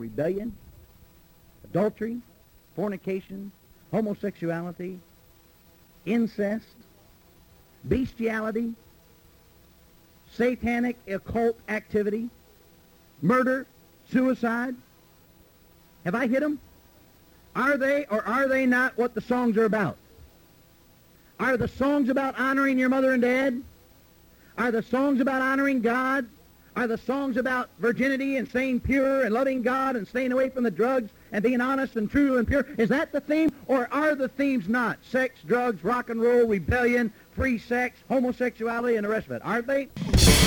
rebellion, adultery, fornication, homosexuality, incest, bestiality, satanic occult activity, murder, suicide. Have I hit them? Are they or are they not what the songs are about? Are the songs about honoring your mother and dad? Are the songs about honoring God? Are the songs about virginity and staying pure and loving God and staying away from the drugs and being honest and true and pure? Is that the theme? Or are the themes not? Sex, drugs, rock and roll, rebellion, free sex, homosexuality, and the rest of it. Aren't they?